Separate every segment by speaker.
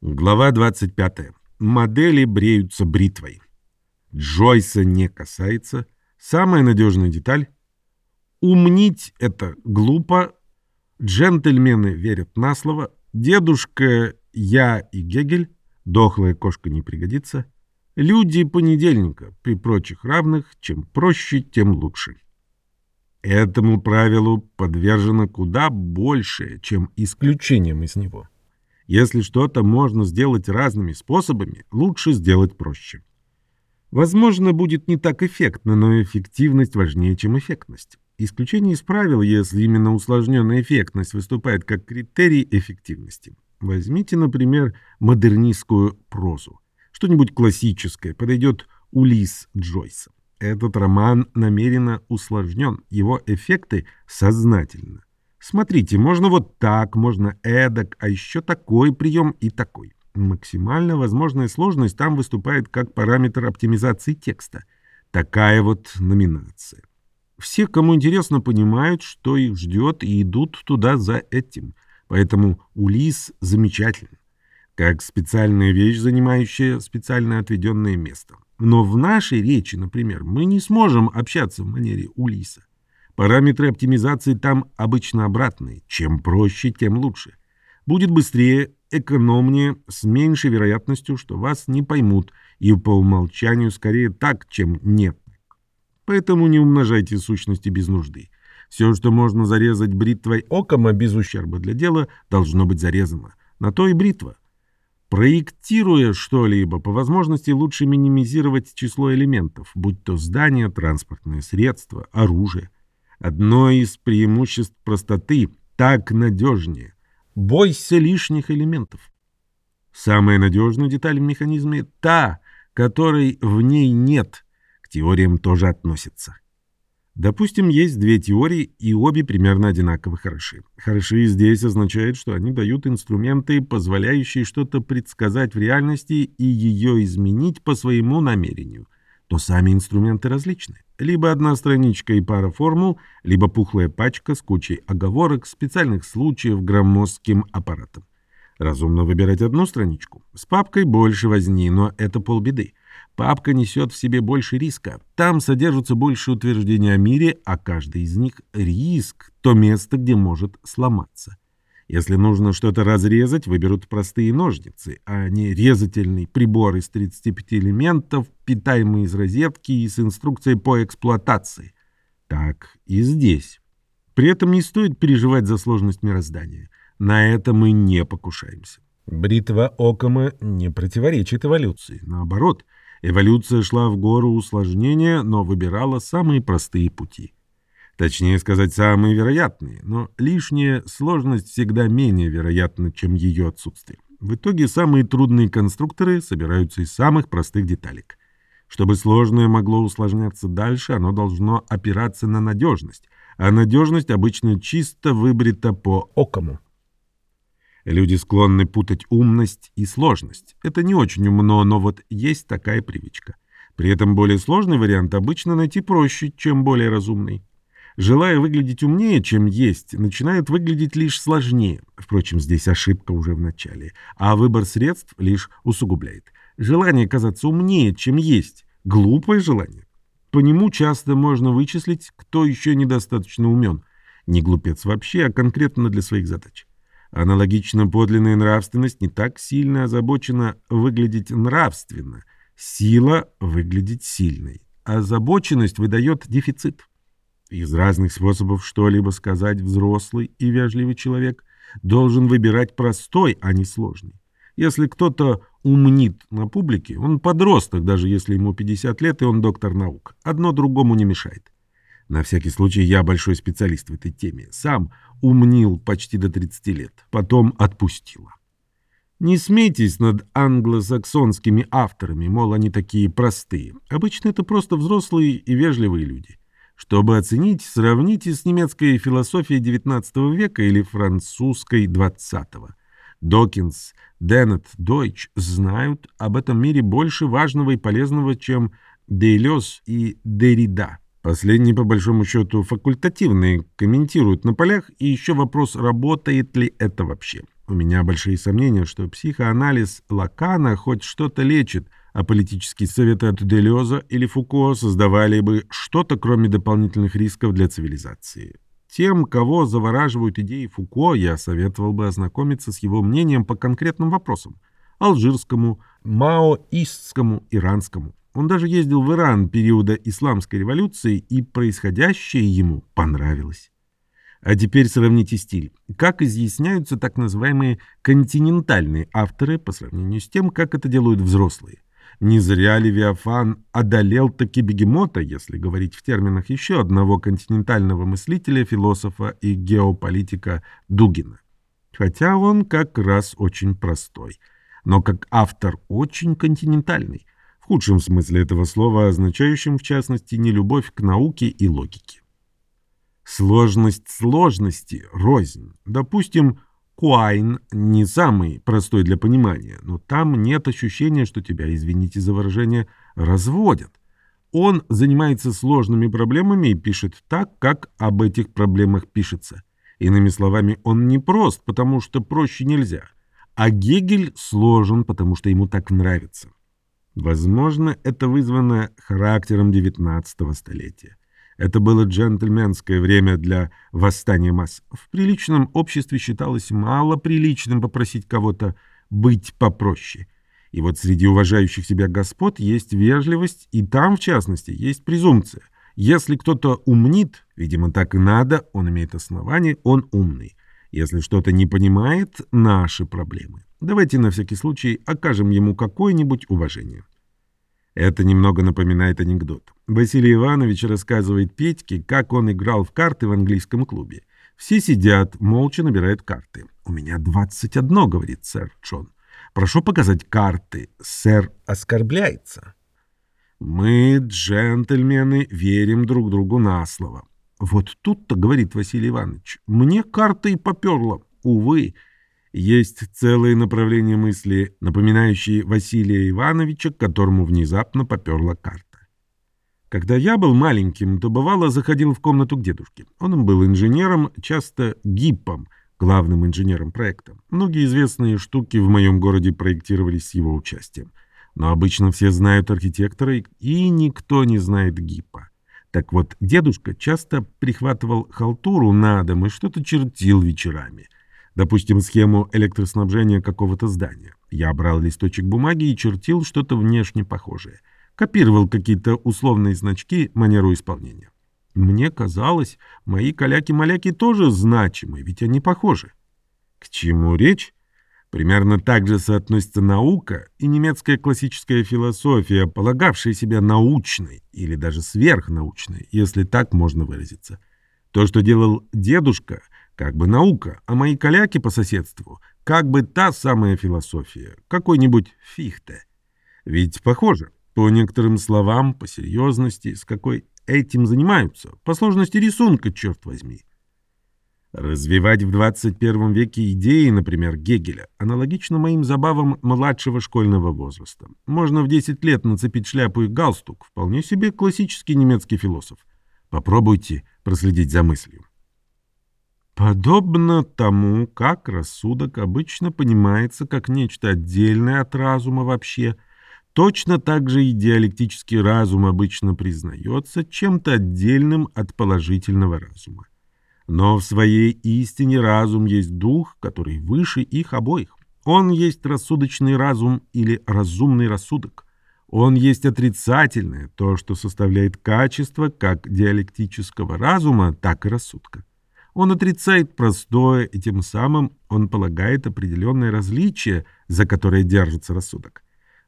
Speaker 1: Глава 25. Модели бреются бритвой. Джойса не касается. Самая надежная деталь. Умнить это глупо. Джентльмены верят на слово. Дедушка, я и Гегель. Дохлая кошка не пригодится. Люди понедельника. При прочих равных, чем проще, тем лучше. Этому правилу подвержено куда больше, чем исключением из него. Если что-то можно сделать разными способами, лучше сделать проще. Возможно, будет не так эффектно, но эффективность важнее, чем эффектность. Исключение из правил, если именно усложненная эффектность выступает как критерий эффективности. Возьмите, например, модернистскую прозу. Что-нибудь классическое подойдет Улис Джойса. Этот роман намеренно усложнен, его эффекты сознательно. Смотрите, можно вот так, можно эдак, а еще такой прием и такой. Максимально возможная сложность там выступает как параметр оптимизации текста. Такая вот номинация. Все, кому интересно, понимают, что их ждет, и идут туда за этим. Поэтому Улис замечательный, как специальная вещь, занимающая специально отведенное место. Но в нашей речи, например, мы не сможем общаться в манере Улиса. Параметры оптимизации там обычно обратные. Чем проще, тем лучше. Будет быстрее, экономнее, с меньшей вероятностью, что вас не поймут, и по умолчанию скорее так, чем нет. Поэтому не умножайте сущности без нужды. Все, что можно зарезать бритвой окома без ущерба для дела, должно быть зарезано. На то и бритва. Проектируя что-либо, по возможности лучше минимизировать число элементов, будь то здание, транспортное средство, оружие. Одно из преимуществ простоты – так надежнее. Бойся лишних элементов. Самая надежная деталь в механизме – та, которой в ней нет. К теориям тоже относится. Допустим, есть две теории, и обе примерно одинаково хороши. Хороши здесь означает, что они дают инструменты, позволяющие что-то предсказать в реальности и ее изменить по своему намерению – то сами инструменты различны. Либо одна страничка и пара формул, либо пухлая пачка с кучей оговорок, специальных случаев громоздким аппаратом. Разумно выбирать одну страничку. С папкой больше возни, но это полбеды. Папка несет в себе больше риска. Там содержатся больше утверждений о мире, а каждый из них — риск, то место, где может сломаться. Если нужно что-то разрезать, выберут простые ножницы, а не резательный прибор из 35 элементов, питаемый из розетки и с инструкцией по эксплуатации. Так и здесь. При этом не стоит переживать за сложность мироздания. На это мы не покушаемся. Бритва Окома не противоречит эволюции. Наоборот, эволюция шла в гору усложнения, но выбирала самые простые пути. Точнее сказать, самые вероятные, но лишняя сложность всегда менее вероятна, чем ее отсутствие. В итоге самые трудные конструкторы собираются из самых простых деталек. Чтобы сложное могло усложняться дальше, оно должно опираться на надежность, а надежность обычно чисто выбрита по окому. Люди склонны путать умность и сложность. Это не очень умно, но вот есть такая привычка. При этом более сложный вариант обычно найти проще, чем более разумный желая выглядеть умнее, чем есть, начинают выглядеть лишь сложнее. Впрочем, здесь ошибка уже в начале, а выбор средств лишь усугубляет. Желание казаться умнее, чем есть, глупое желание. По нему часто можно вычислить, кто еще недостаточно умен. Не глупец вообще, а конкретно для своих задач. Аналогично подлинная нравственность не так сильно озабочена выглядеть нравственно. Сила выглядеть сильной. Озабоченность выдает дефицит. Из разных способов что-либо сказать взрослый и вежливый человек должен выбирать простой, а не сложный. Если кто-то умнит на публике, он подросток, даже если ему 50 лет, и он доктор наук. Одно другому не мешает. На всякий случай я большой специалист в этой теме. Сам умнил почти до 30 лет, потом отпустила. Не смейтесь над англосаксонскими авторами, мол, они такие простые. Обычно это просто взрослые и вежливые люди. Чтобы оценить, сравните с немецкой философией XIX века или французской XX. Докинс, Деннет, Дойч знают об этом мире больше важного и полезного, чем Дейлёс и Деррида. Последние, по большому счету, факультативные, комментируют на полях, и еще вопрос, работает ли это вообще. У меня большие сомнения, что психоанализ Лакана хоть что-то лечит, а политические советы от Делеза или Фуко создавали бы что-то, кроме дополнительных рисков для цивилизации. Тем, кого завораживают идеи Фуко, я советовал бы ознакомиться с его мнением по конкретным вопросам – алжирскому, маоистскому, иранскому. Он даже ездил в Иран периода исламской революции, и происходящее ему понравилось. А теперь сравните стиль. Как изъясняются так называемые континентальные авторы по сравнению с тем, как это делают взрослые? Не зря Левиафан одолел таки бегемота, если говорить в терминах еще одного континентального мыслителя, философа и геополитика Дугина. Хотя он как раз очень простой, но как автор очень континентальный, в худшем смысле этого слова, означающем в частности нелюбовь к науке и логике. Сложность сложности — рознь. Допустим, Куайн не самый простой для понимания, но там нет ощущения, что тебя, извините за выражение, разводят. Он занимается сложными проблемами и пишет так, как об этих проблемах пишется. Иными словами, он не прост, потому что проще нельзя. А Гегель сложен, потому что ему так нравится. Возможно, это вызвано характером XIX столетия. Это было джентльменское время для восстания масс. В приличном обществе считалось мало приличным попросить кого-то быть попроще. И вот среди уважающих себя господ есть вежливость, и там, в частности, есть презумпция. Если кто-то умнит, видимо, так и надо, он имеет основание, он умный. Если что-то не понимает, наши проблемы. Давайте на всякий случай окажем ему какое-нибудь уважение. Это немного напоминает анекдот. Василий Иванович рассказывает Петьке, как он играл в карты в английском клубе. Все сидят, молча набирают карты. «У меня двадцать одно», — говорит сэр Джон. «Прошу показать карты». Сэр оскорбляется. «Мы, джентльмены, верим друг другу на слово». «Вот тут-то, — говорит Василий Иванович, — мне карта и поперла. Увы, есть целые направления мысли, напоминающие Василия Ивановича, которому внезапно поперла карта. Когда я был маленьким, то бывало заходил в комнату к дедушке. Он был инженером, часто гиппом, главным инженером проекта. Многие известные штуки в моем городе проектировались с его участием. Но обычно все знают архитектора, и никто не знает гиппа. Так вот, дедушка часто прихватывал халтуру на дом и что-то чертил вечерами — Допустим, схему электроснабжения какого-то здания. Я брал листочек бумаги и чертил что-то внешне похожее. Копировал какие-то условные значки, манеру исполнения. Мне казалось, мои каляки-маляки тоже значимы, ведь они похожи. К чему речь? Примерно так же соотносится наука и немецкая классическая философия, полагавшая себя научной или даже сверхнаучной, если так можно выразиться. То, что делал дедушка — как бы наука, а мои коляки по соседству, как бы та самая философия, какой-нибудь фихте. Ведь похоже, по некоторым словам, по серьезности, с какой этим занимаются, по сложности рисунка, черт возьми. Развивать в 21 веке идеи, например, Гегеля, аналогично моим забавам младшего школьного возраста. Можно в 10 лет нацепить шляпу и галстук, вполне себе классический немецкий философ. Попробуйте проследить за мыслью. Подобно тому, как рассудок обычно понимается как нечто отдельное от разума вообще, точно так же и диалектический разум обычно признается чем-то отдельным от положительного разума. Но в своей истине разум есть дух, который выше их обоих. Он есть рассудочный разум или разумный рассудок. Он есть отрицательное, то, что составляет качество как диалектического разума, так и рассудка. Он отрицает простое, и тем самым он полагает определенное различие, за которое держится рассудок.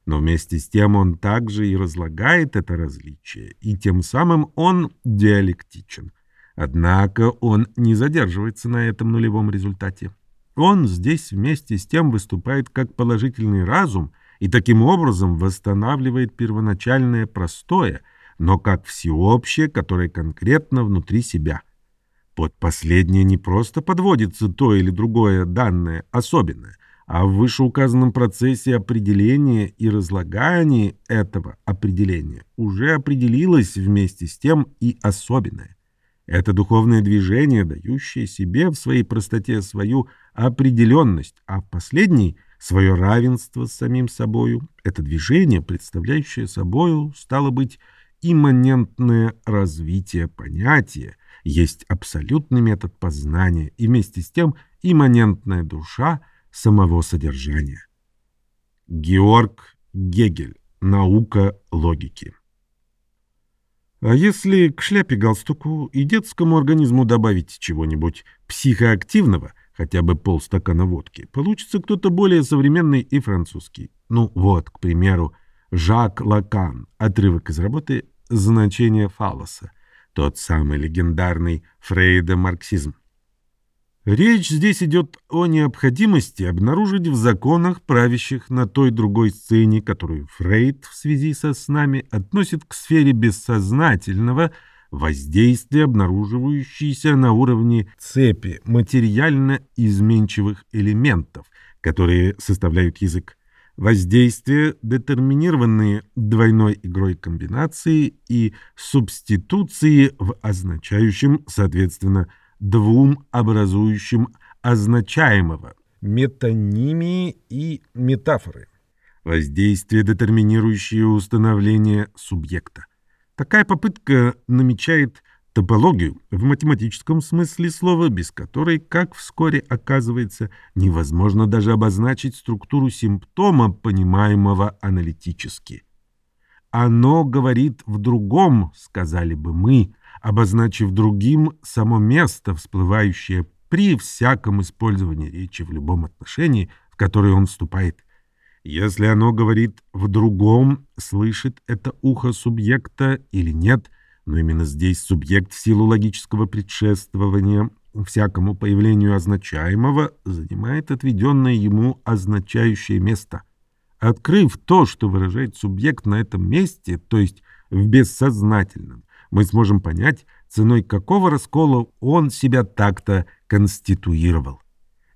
Speaker 1: Но вместе с тем он также и разлагает это различие, и тем самым он диалектичен. Однако он не задерживается на этом нулевом результате. Он здесь вместе с тем выступает как положительный разум и таким образом восстанавливает первоначальное простое, но как всеобщее, которое конкретно внутри себя – под последнее не просто подводится то или другое данное особенное, а в вышеуказанном процессе определения и разлагания этого определения уже определилось вместе с тем и особенное. Это духовное движение, дающее себе в своей простоте свою определенность, а в последней — свое равенство с самим собою. Это движение, представляющее собою, стало быть, имманентное развитие понятия, есть абсолютный метод познания и вместе с тем имманентная душа самого содержания. Георг Гегель. Наука логики. А если к шляпе-галстуку и детскому организму добавить чего-нибудь психоактивного, хотя бы полстакана водки, получится кто-то более современный и французский. Ну вот, к примеру, Жак Лакан, отрывок из работы «Значение фалоса», тот самый легендарный Фрейда-марксизм. Речь здесь идет о необходимости обнаружить в законах, правящих на той другой сцене, которую Фрейд в связи со снами относит к сфере бессознательного, воздействия, обнаруживающиеся на уровне цепи материально изменчивых элементов, которые составляют язык. Воздействия, детерминированные двойной игрой комбинации и субституции в означающем, соответственно, двум образующим означаемого – метонимии и метафоры. Воздействие, детерминирующее установление субъекта. Такая попытка намечает топологию в математическом смысле слова, без которой, как вскоре оказывается, невозможно даже обозначить структуру симптома, понимаемого аналитически. «Оно говорит в другом», — сказали бы мы, обозначив другим само место, всплывающее при всяком использовании речи в любом отношении, в которое он вступает. Если оно говорит в другом, слышит это ухо субъекта или нет, но именно здесь субъект в силу логического предшествования всякому появлению означаемого занимает отведенное ему означающее место. Открыв то, что выражает субъект на этом месте, то есть в бессознательном, мы сможем понять, ценой какого раскола он себя так-то конституировал.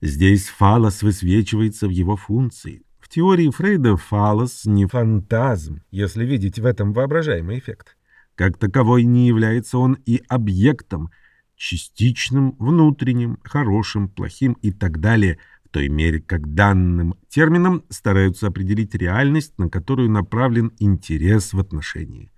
Speaker 1: Здесь фалос высвечивается в его функции. В теории Фрейда фалос не фантазм, если видеть в этом воображаемый эффект. Как таковой не является он и объектом, частичным, внутренним, хорошим, плохим и так далее, в той мере, как данным термином стараются определить реальность, на которую направлен интерес в отношении.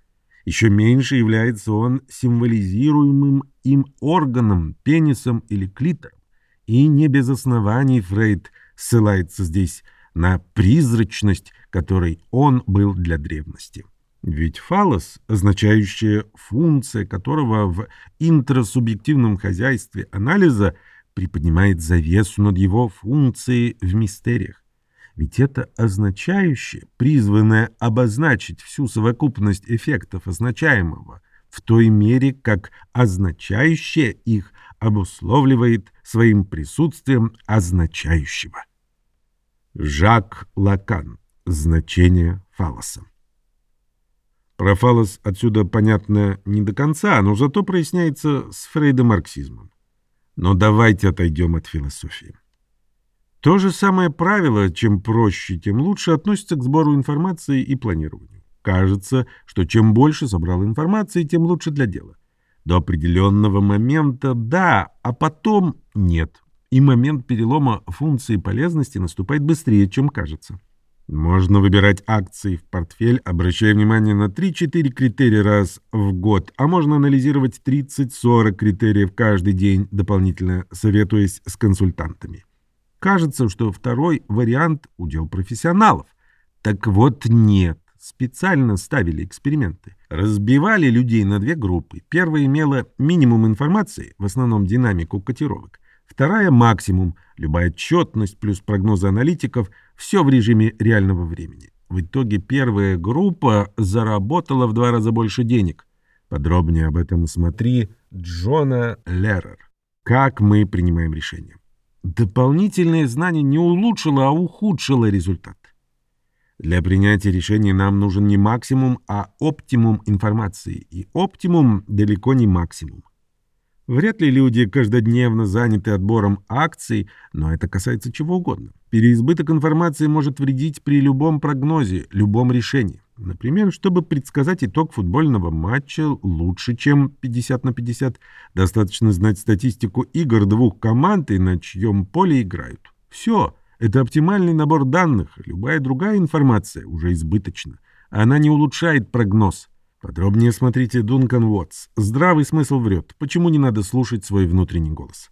Speaker 1: Еще меньше является он символизируемым им органом, пенисом или клитором. И не без оснований Фрейд ссылается здесь на призрачность, которой он был для древности. Ведь фалос, означающая функция которого в интрасубъективном хозяйстве анализа приподнимает завесу над его функцией в мистериях. Ведь это означающее, призванное обозначить всю совокупность эффектов означаемого, в той мере, как означающее их обусловливает своим присутствием означающего. Жак Лакан. Значение фалоса. Про фалос отсюда понятно не до конца, но зато проясняется с фрейдомарксизмом. Но давайте отойдем от философии. То же самое правило, чем проще, тем лучше относится к сбору информации и планированию. Кажется, что чем больше собрал информации, тем лучше для дела. До определенного момента да, а потом нет. И момент перелома функции полезности наступает быстрее, чем кажется. Можно выбирать акции в портфель, обращая внимание на 3-4 критерия раз в год, а можно анализировать 30-40 критериев каждый день, дополнительно советуясь с консультантами. Кажется, что второй вариант – удел профессионалов. Так вот нет. Специально ставили эксперименты. Разбивали людей на две группы. Первая имела минимум информации, в основном динамику котировок. Вторая – максимум, любая отчетность плюс прогнозы аналитиков, все в режиме реального времени. В итоге первая группа заработала в два раза больше денег. Подробнее об этом смотри Джона Леррер. Как мы принимаем решения. Дополнительное знание не улучшило, а ухудшило результат. Для принятия решений нам нужен не максимум, а оптимум информации, и оптимум далеко не максимум. Вряд ли люди каждодневно заняты отбором акций, но это касается чего угодно. Переизбыток информации может вредить при любом прогнозе, любом решении. Например, чтобы предсказать итог футбольного матча лучше, чем 50 на 50, достаточно знать статистику игр двух команд и на чьем поле играют. Все. Это оптимальный набор данных. Любая другая информация уже избыточна. Она не улучшает прогноз. Подробнее смотрите Дункан Уотс. Здравый смысл врет. Почему не надо слушать свой внутренний голос?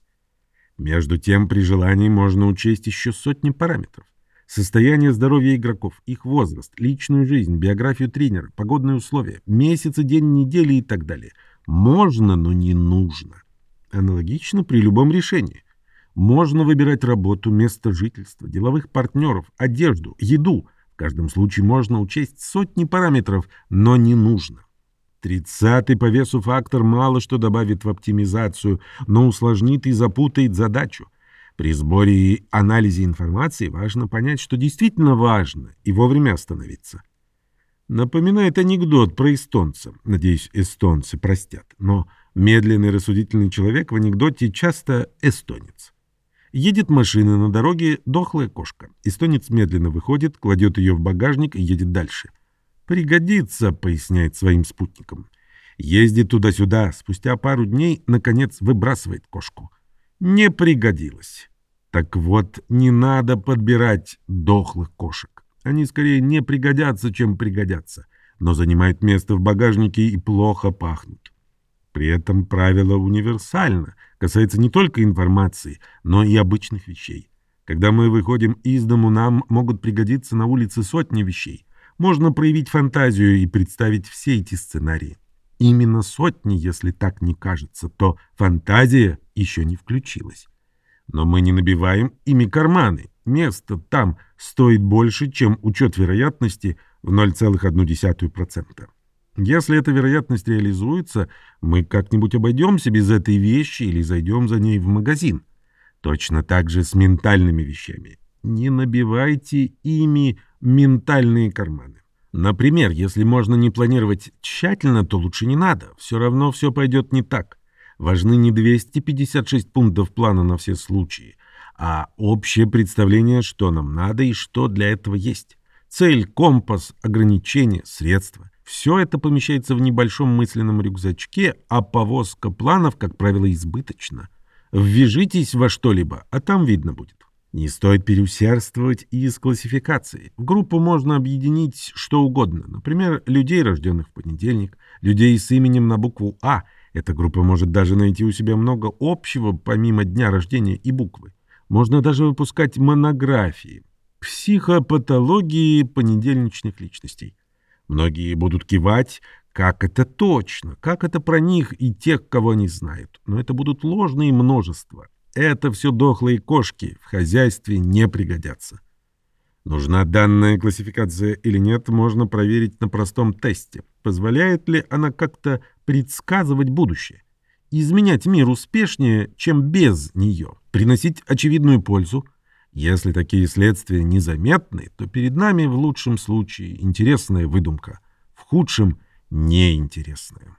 Speaker 1: Между тем, при желании можно учесть еще сотни параметров. Состояние здоровья игроков, их возраст, личную жизнь, биографию тренера, погодные условия, месяцы, день недели и так далее. Можно, но не нужно. Аналогично при любом решении. Можно выбирать работу, место жительства, деловых партнеров, одежду, еду. В каждом случае можно учесть сотни параметров, но не нужно. Тридцатый по весу фактор мало что добавит в оптимизацию, но усложнит и запутает задачу. При сборе и анализе информации важно понять, что действительно важно, и вовремя остановиться. Напоминает анекдот про эстонца. Надеюсь, эстонцы простят. Но медленный рассудительный человек в анекдоте часто эстонец. Едет машина на дороге, дохлая кошка. Эстонец медленно выходит, кладет ее в багажник и едет дальше. «Пригодится», — поясняет своим спутникам. Ездит туда-сюда, спустя пару дней, наконец, выбрасывает кошку. Не пригодилось. Так вот, не надо подбирать дохлых кошек. Они скорее не пригодятся, чем пригодятся, но занимают место в багажнике и плохо пахнут. При этом правило универсально, касается не только информации, но и обычных вещей. Когда мы выходим из дому, нам могут пригодиться на улице сотни вещей. Можно проявить фантазию и представить все эти сценарии. Именно сотни, если так не кажется, то фантазия еще не включилась. Но мы не набиваем ими карманы. Место там стоит больше, чем учет вероятности в 0,1%. Если эта вероятность реализуется, мы как-нибудь обойдемся без этой вещи или зайдем за ней в магазин. Точно так же с ментальными вещами. Не набивайте ими ментальные карманы. Например, если можно не планировать тщательно, то лучше не надо. Все равно все пойдет не так. Важны не 256 пунктов плана на все случаи, а общее представление, что нам надо и что для этого есть. Цель, компас, ограничения, средства. Все это помещается в небольшом мысленном рюкзачке, а повозка планов, как правило, избыточна. Ввяжитесь во что-либо, а там видно будет. Не стоит переусердствовать и с классификацией. В группу можно объединить что угодно. Например, людей, рожденных в понедельник, людей с именем на букву «А». Эта группа может даже найти у себя много общего, помимо дня рождения и буквы. Можно даже выпускать монографии. Психопатологии понедельничных личностей. Многие будут кивать, как это точно, как это про них и тех, кого они знают. Но это будут ложные множества. Это все дохлые кошки, в хозяйстве не пригодятся. Нужна данная классификация или нет, можно проверить на простом тесте. Позволяет ли она как-то предсказывать будущее? Изменять мир успешнее, чем без нее? Приносить очевидную пользу? Если такие следствия незаметны, то перед нами в лучшем случае интересная выдумка, в худшем — неинтересная.